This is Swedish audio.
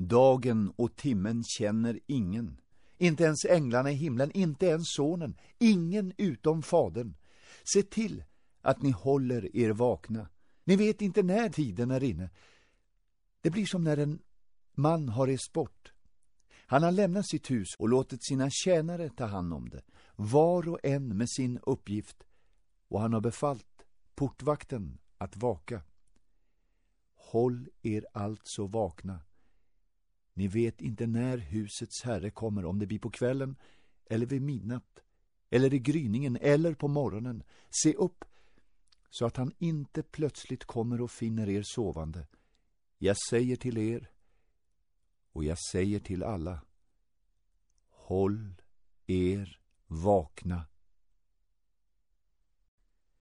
Dagen och timmen känner ingen. Inte ens änglarna i himlen, inte ens sonen, ingen utom fadern. Se till att ni håller er vakna. Ni vet inte när tiden är inne. Det blir som när en man har rest bort. Han har lämnat sitt hus och låtit sina tjänare ta hand om det, var och en med sin uppgift, och han har befallt portvakten att vaka. Håll er alltså vakna. Ni vet inte när husets herre kommer, om det blir på kvällen eller vid midnatt, eller i gryningen eller på morgonen. Se upp så att han inte plötsligt kommer och finner er sovande. Jag säger till er, och jag säger till alla, håll er vakna